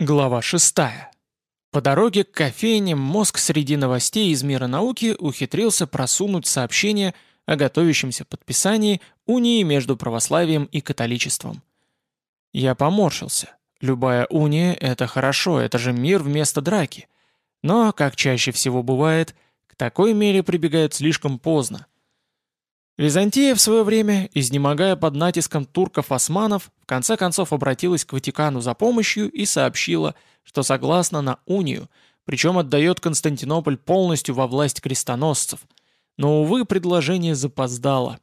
Глава 6. По дороге к кофейне мозг среди новостей из мира науки ухитрился просунуть сообщение о готовящемся подписании унии между православием и католичеством. Я поморщился. Любая уния – это хорошо, это же мир вместо драки. Но, как чаще всего бывает, к такой мере прибегают слишком поздно. Византия в свое время, изнемогая под натиском турков-османов, в конце концов обратилась к Ватикану за помощью и сообщила, что согласна на унию, причем отдает Константинополь полностью во власть крестоносцев. Но, увы, предложение запоздало.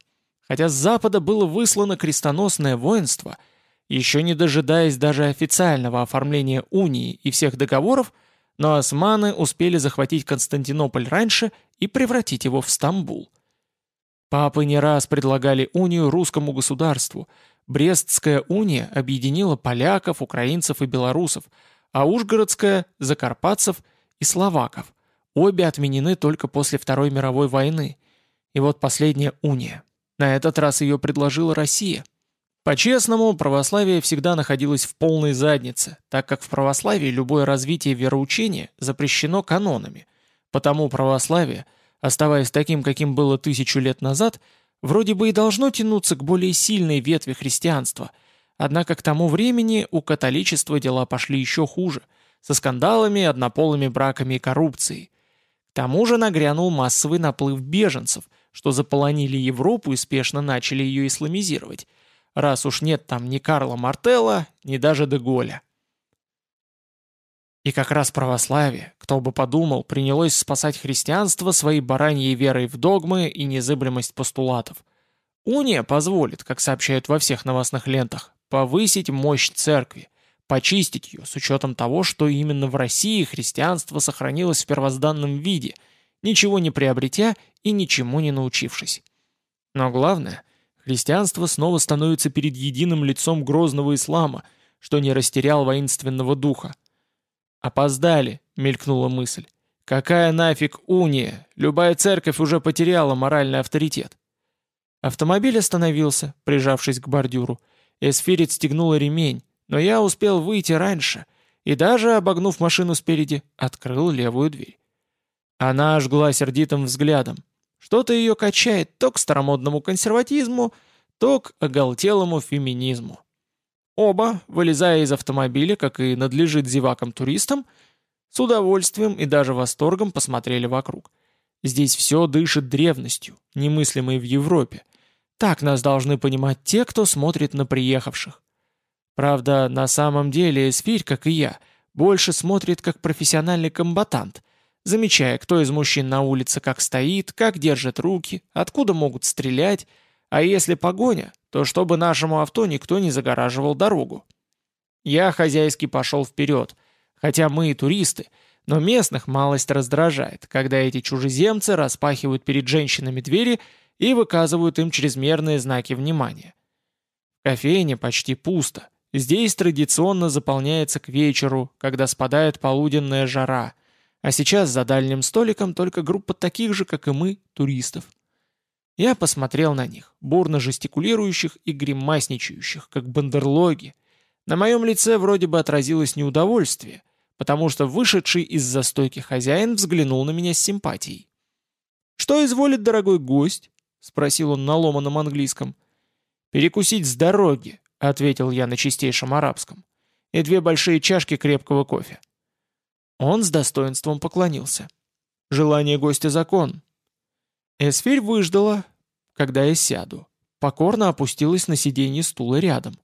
Хотя с запада было выслано крестоносное воинство, еще не дожидаясь даже официального оформления унии и всех договоров, но османы успели захватить Константинополь раньше и превратить его в Стамбул. Папы не раз предлагали унию русскому государству. Брестская уния объединила поляков, украинцев и белорусов, а Ужгородская – закарпатцев и словаков. Обе отменены только после Второй мировой войны. И вот последняя уния. На этот раз ее предложила Россия. По-честному, православие всегда находилось в полной заднице, так как в православии любое развитие вероучения запрещено канонами. Потому православие – оставаясь таким, каким было тысячу лет назад, вроде бы и должно тянуться к более сильной ветви христианства. Однако к тому времени у католичества дела пошли еще хуже, со скандалами, однополыми браками и коррупцией. К тому же нагрянул массовый наплыв беженцев, что заполонили Европу и спешно начали ее исламизировать, раз уж нет там ни Карла Мартелла, ни даже Деголя. И как раз православие, кто бы подумал, принялось спасать христианство своей бараньей верой в догмы и незыблемость постулатов. Уния позволит, как сообщают во всех новостных лентах, повысить мощь церкви, почистить ее с учетом того, что именно в России христианство сохранилось в первозданном виде, ничего не приобретя и ничему не научившись. Но главное, христианство снова становится перед единым лицом грозного ислама, что не растерял воинственного духа. «Опоздали», — мелькнула мысль. «Какая нафиг уния? Любая церковь уже потеряла моральный авторитет». Автомобиль остановился, прижавшись к бордюру. Эсфирит стегнула ремень, но я успел выйти раньше и даже, обогнув машину спереди, открыл левую дверь. Она жгла сердитым взглядом. Что-то ее качает то к старомодному консерватизму, то к оголтелому феминизму. Оба, вылезая из автомобиля, как и надлежит зевакам-туристам, с удовольствием и даже восторгом посмотрели вокруг. Здесь все дышит древностью, немыслимой в Европе. Так нас должны понимать те, кто смотрит на приехавших. Правда, на самом деле Эсфирь, как и я, больше смотрит как профессиональный комбатант, замечая, кто из мужчин на улице как стоит, как держит руки, откуда могут стрелять, а если погоня, то чтобы нашему авто никто не загораживал дорогу. Я хозяйски пошел вперед, хотя мы и туристы, но местных малость раздражает, когда эти чужеземцы распахивают перед женщинами двери и выказывают им чрезмерные знаки внимания. В кофейне почти пусто. Здесь традиционно заполняется к вечеру, когда спадает полуденная жара, а сейчас за дальним столиком только группа таких же, как и мы, туристов. Я посмотрел на них, бурно жестикулирующих и гримасничающих, как бандерлоги. На моем лице вроде бы отразилось неудовольствие, потому что вышедший из застойки хозяин взглянул на меня с симпатией. «Что изволит дорогой гость?» — спросил он на ломаном английском. «Перекусить с дороги», — ответил я на чистейшем арабском, «и две большие чашки крепкого кофе». Он с достоинством поклонился. «Желание гостя закон. Эсфирь выждала, когда я сяду. Покорно опустилась на сиденье стула рядом.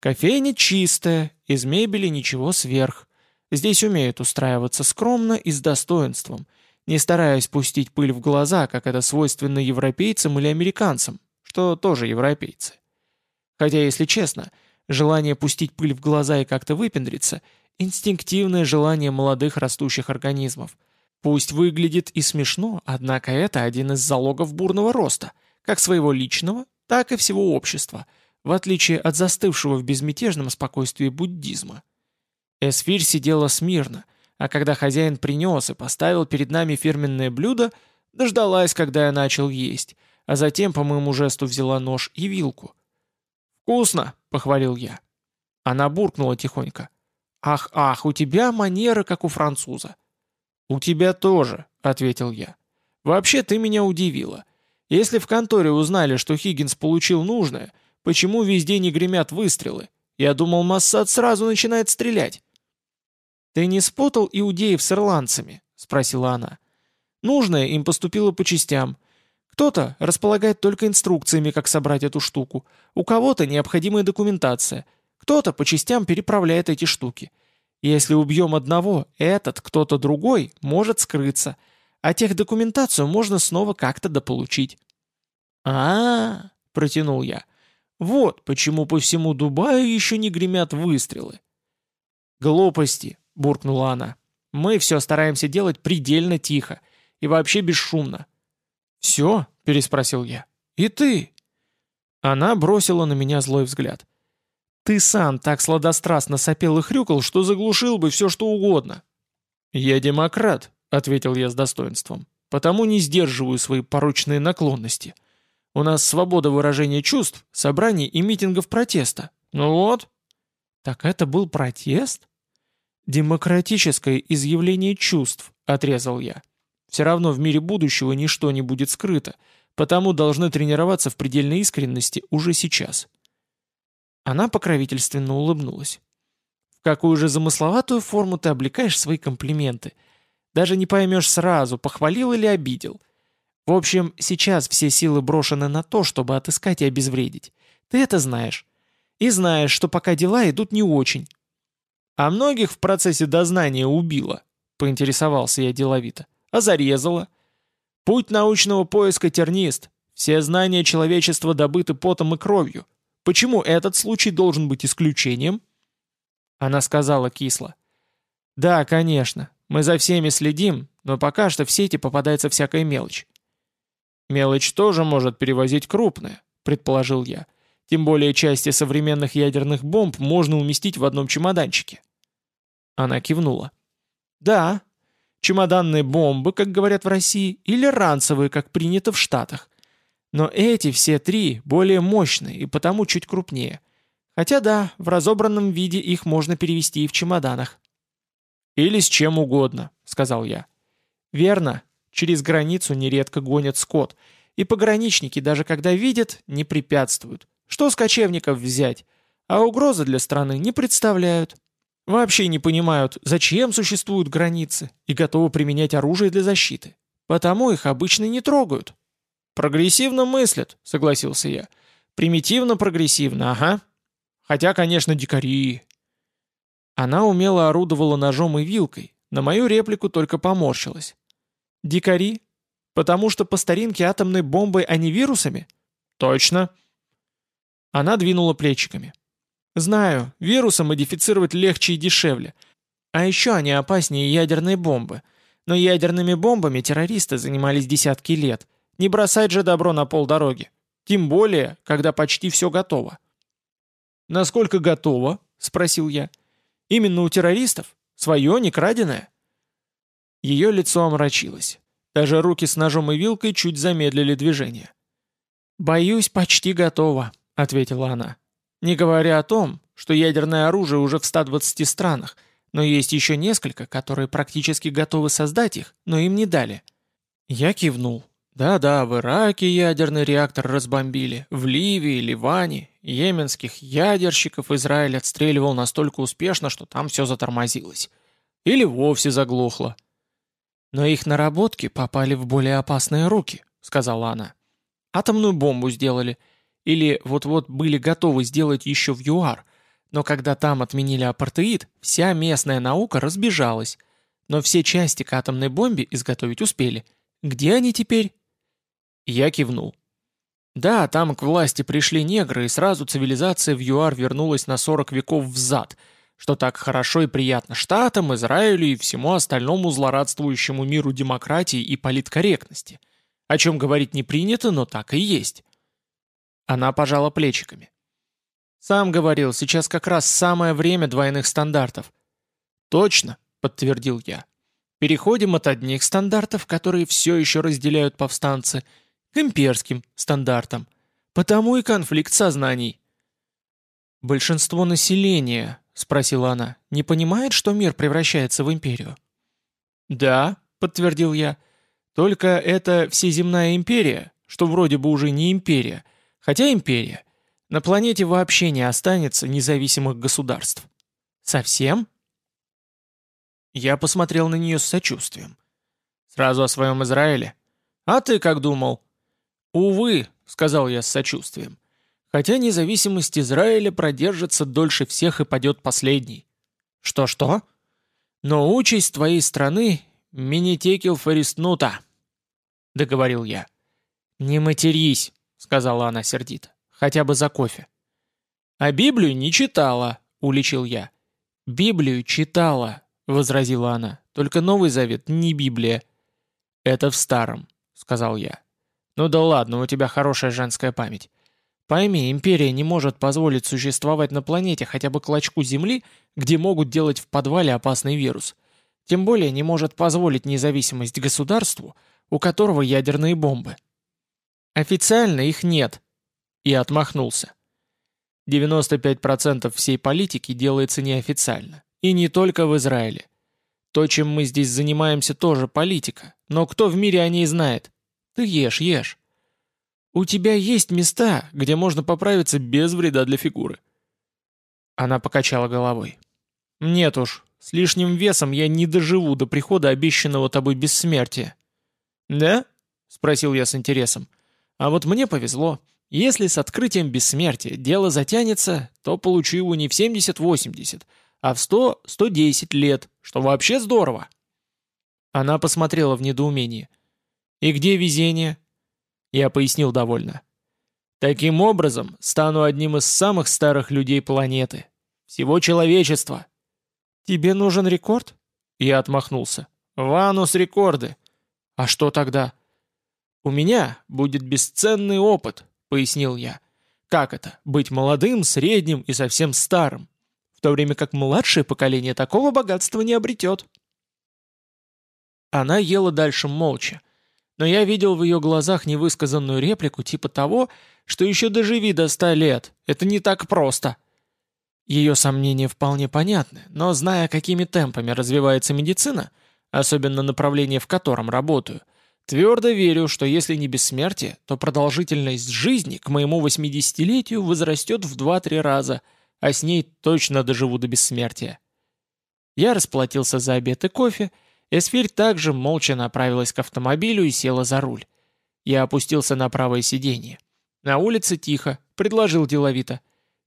Кофейня чистая, из мебели ничего сверх. Здесь умеют устраиваться скромно и с достоинством, не стараясь пустить пыль в глаза, как это свойственно европейцам или американцам, что тоже европейцы. Хотя, если честно, желание пустить пыль в глаза и как-то выпендриться – инстинктивное желание молодых растущих организмов, Пусть выглядит и смешно, однако это один из залогов бурного роста, как своего личного, так и всего общества, в отличие от застывшего в безмятежном спокойствии буддизма. Эсфирь сидела смирно, а когда хозяин принес и поставил перед нами фирменное блюдо, дождалась, когда я начал есть, а затем по моему жесту взяла нож и вилку. «Вкусно!» — похвалил я. Она буркнула тихонько. «Ах, ах, у тебя манера, как у француза». «У тебя тоже», — ответил я. «Вообще ты меня удивила. Если в конторе узнали, что Хиггинс получил нужное, почему везде не гремят выстрелы? Я думал, Массад сразу начинает стрелять». «Ты не спутал иудеев с ирландцами?» — спросила она. «Нужное им поступило по частям. Кто-то располагает только инструкциями, как собрать эту штуку. У кого-то необходимая документация. Кто-то по частям переправляет эти штуки. Если убьем одного, этот, кто-то другой, может скрыться. А тех документацию можно снова как-то дополучить. а, -а, -а протянул я. «Вот почему по всему Дубаю еще не гремят выстрелы». «Глупости», — буркнула она. «Мы все стараемся делать предельно тихо и вообще бесшумно. «Все?» — переспросил я. «И ты?» Она бросила на меня злой взгляд. «Ты сам так сладострастно сопел и хрюкал, что заглушил бы все, что угодно». «Я демократ», — ответил я с достоинством, «потому не сдерживаю свои порочные наклонности. У нас свобода выражения чувств, собраний и митингов протеста. Ну вот». «Так это был протест?» «Демократическое изъявление чувств», — отрезал я. Все равно в мире будущего ничто не будет скрыто, потому должны тренироваться в предельной искренности уже сейчас. Она покровительственно улыбнулась. В какую же замысловатую форму ты облекаешь свои комплименты? Даже не поймешь сразу, похвалил или обидел. В общем, сейчас все силы брошены на то, чтобы отыскать и обезвредить. Ты это знаешь. И знаешь, что пока дела идут не очень. А многих в процессе дознания убило, поинтересовался я деловито а зарезала. Путь научного поиска тернист. Все знания человечества добыты потом и кровью. Почему этот случай должен быть исключением? Она сказала кисло. Да, конечно, мы за всеми следим, но пока что в сети попадается всякая мелочь. Мелочь тоже может перевозить крупное, предположил я. Тем более части современных ядерных бомб можно уместить в одном чемоданчике. Она кивнула. Да, чемоданные бомбы, как говорят в России, или ранцевые, как принято в Штатах. Но эти все три более мощные и потому чуть крупнее. Хотя да, в разобранном виде их можно перевести и в чемоданах. «Или с чем угодно», — сказал я. «Верно, через границу нередко гонят скот, и пограничники, даже когда видят, не препятствуют. Что с кочевников взять? А угрозы для страны не представляют». Вообще не понимают, зачем существуют границы, и готовы применять оружие для защиты. Потому их обычно не трогают. «Прогрессивно мыслят», — согласился я. «Примитивно-прогрессивно, ага. Хотя, конечно, дикари». Она умело орудовала ножом и вилкой, на мою реплику только поморщилась. «Дикари? Потому что по старинке атомной бомбой, а не вирусами?» «Точно». Она двинула плечиками. Знаю, вирусы модифицировать легче и дешевле. А еще они опаснее ядерной бомбы. Но ядерными бомбами террористы занимались десятки лет. Не бросать же добро на полдороги. Тем более, когда почти все готово. «Насколько готово?» — спросил я. «Именно у террористов? Свое, не краденое?» Ее лицо омрачилось. Даже руки с ножом и вилкой чуть замедлили движение. «Боюсь, почти готово», — ответила она. Не говоря о том, что ядерное оружие уже в 120 странах, но есть еще несколько, которые практически готовы создать их, но им не дали. Я кивнул. Да-да, в Ираке ядерный реактор разбомбили, в Ливии, Ливане, йеменских ядерщиков Израиль отстреливал настолько успешно, что там все затормозилось. Или вовсе заглохло. Но их наработки попали в более опасные руки, сказала она. Атомную бомбу сделали – или вот-вот были готовы сделать еще в ЮАР, но когда там отменили апартеид, вся местная наука разбежалась. Но все части к атомной бомбе изготовить успели. Где они теперь? Я кивнул. Да, там к власти пришли негры, и сразу цивилизация в ЮАР вернулась на 40 веков взад, что так хорошо и приятно Штатам, Израилю и всему остальному злорадствующему миру демократии и политкорректности. О чем говорить не принято, но так и есть. Она пожала плечиками. «Сам говорил, сейчас как раз самое время двойных стандартов». «Точно», — подтвердил я. «Переходим от одних стандартов, которые все еще разделяют повстанцы, к имперским стандартам. Потому и конфликт сознаний». «Большинство населения», — спросила она, — «не понимает, что мир превращается в империю?» «Да», — подтвердил я, — «только это всеземная империя, что вроде бы уже не империя, хотя империя. На планете вообще не останется независимых государств». «Совсем?» Я посмотрел на нее с сочувствием. «Сразу о своем Израиле? А ты как думал?» «Увы», — сказал я с сочувствием, «хотя независимость Израиля продержится дольше всех и падет последний». «Что-что?» «Но участь твоей страны — минитекил фариснута», — договорил я. «Не матерись», — сказала она сердито, — «хотя бы за кофе». «А Библию не читала», — уличил я. «Библию читала», — возразила она, — «только Новый Завет не Библия». «Это в старом», — сказал я. «Ну да ладно, у тебя хорошая женская память. Пойми, империя не может позволить существовать на планете хотя бы клочку Земли, где могут делать в подвале опасный вирус. Тем более не может позволить независимость государству, у которого ядерные бомбы. Официально их нет. И отмахнулся. 95% всей политики делается неофициально. И не только в Израиле. То, чем мы здесь занимаемся, тоже политика. Но кто в мире о ней знает? Ты ешь, ешь. У тебя есть места, где можно поправиться без вреда для фигуры. Она покачала головой. Нет уж, с лишним весом я не доживу до прихода обещанного тобой бессмертия. Да? Спросил я с интересом. А вот мне повезло. Если с открытием бессмертия дело затянется, то получу его не в 70-80, а в 100-110 лет, что вообще здорово. Она посмотрела в недоумении. «И где везение?» Я пояснил довольно. «Таким образом, стану одним из самых старых людей планеты. Всего человечества». «Тебе нужен рекорд?» Я отмахнулся. «Ванус рекорды». «А что тогда?» «У меня будет бесценный опыт», — пояснил я. «Как это? Быть молодым, средним и совсем старым, в то время как младшее поколение такого богатства не обретет». Она ела дальше молча, но я видел в ее глазах невысказанную реплику типа того, что еще доживи до ста лет, это не так просто. Ее сомнения вполне понятны, но зная, какими темпами развивается медицина, особенно направление, в котором работаю, твердо верю, что если не бессмертие, то продолжительность жизни к моему 80-летию возрастет в 2-3 раза, а с ней точно доживу до бессмертия. Я расплатился за обед и кофе, Эсфирь также молча направилась к автомобилю и села за руль. Я опустился на правое сиденье. На улице тихо, предложил деловито.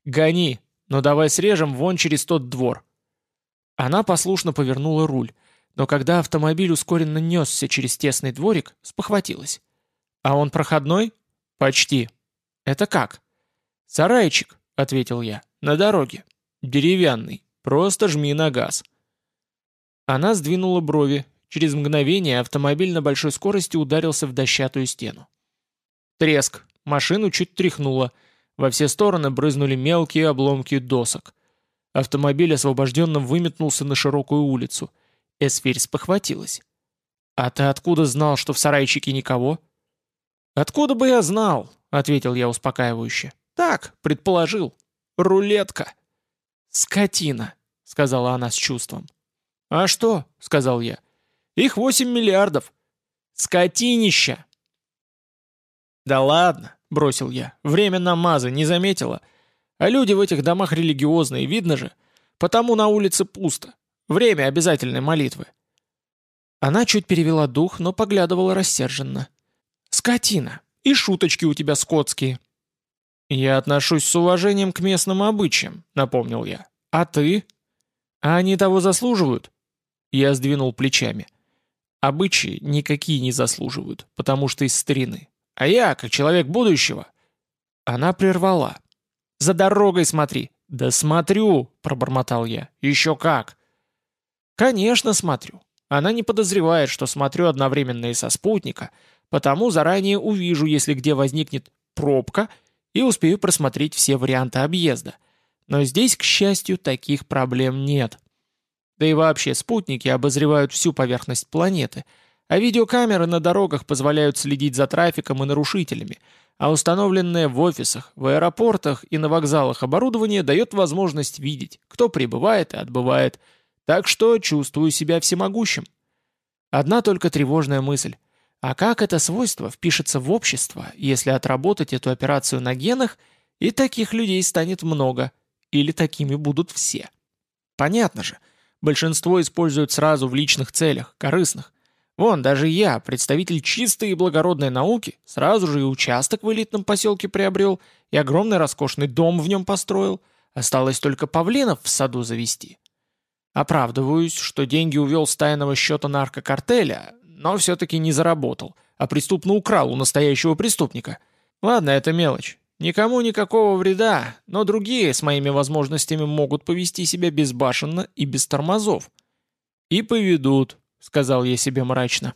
«Гони, но давай срежем вон через тот двор». Она послушно повернула руль, но когда автомобиль ускоренно несся через тесный дворик, спохватилась. «А он проходной?» «Почти». «Это как?» «Сарайчик», — ответил я, — «на дороге. Деревянный, просто жми на газ». Она сдвинула брови. Через мгновение автомобиль на большой скорости ударился в дощатую стену. Треск. Машину чуть тряхнуло. Во все стороны брызнули мелкие обломки досок. Автомобиль освобожденно выметнулся на широкую улицу. Эсфирь спохватилась. «А ты откуда знал, что в сарайчике никого?» «Откуда бы я знал?» — ответил я успокаивающе. «Так, предположил. Рулетка». «Скотина», — сказала она с чувством. «А что?» — сказал я. «Их восемь миллиардов». «Скотинища!» «Да ладно», — бросил я. «Время намаза не заметила. А люди в этих домах религиозные, видно же. Потому на улице пусто. Время обязательной молитвы». Она чуть перевела дух, но поглядывала рассерженно. «Скотина! И шуточки у тебя скотские!» «Я отношусь с уважением к местным обычаям», — напомнил я. «А ты?» «А они того заслуживают?» Я сдвинул плечами. Обычаи никакие не заслуживают, потому что из старины. А я, как человек будущего... Она прервала. «За дорогой смотри!» «Да смотрю!» — пробормотал я. «Еще как!» «Конечно смотрю. Она не подозревает, что смотрю одновременно и со спутника, потому заранее увижу, если где возникнет пробка, и успею просмотреть все варианты объезда. Но здесь, к счастью, таких проблем нет. Да и вообще спутники обозревают всю поверхность планеты, А видеокамеры на дорогах позволяют следить за трафиком и нарушителями, а установленное в офисах, в аэропортах и на вокзалах оборудование дает возможность видеть, кто прибывает и отбывает, так что чувствую себя всемогущим. Одна только тревожная мысль. А как это свойство впишется в общество, если отработать эту операцию на генах, и таких людей станет много, или такими будут все? Понятно же, большинство используют сразу в личных целях, корыстных. Вон, даже я, представитель чистой и благородной науки, сразу же и участок в элитном поселке приобрел, и огромный роскошный дом в нем построил. Осталось только павлинов в саду завести. Оправдываюсь, что деньги увел с тайного счета наркокартеля, но все-таки не заработал, а преступно украл у настоящего преступника. Ладно, это мелочь. Никому никакого вреда, но другие с моими возможностями могут повести себя безбашенно и без тормозов. И поведут, — сказал я себе мрачно.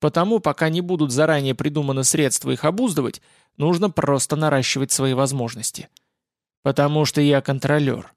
«Потому, пока не будут заранее придуманы средства их обуздывать, нужно просто наращивать свои возможности. Потому что я контролер.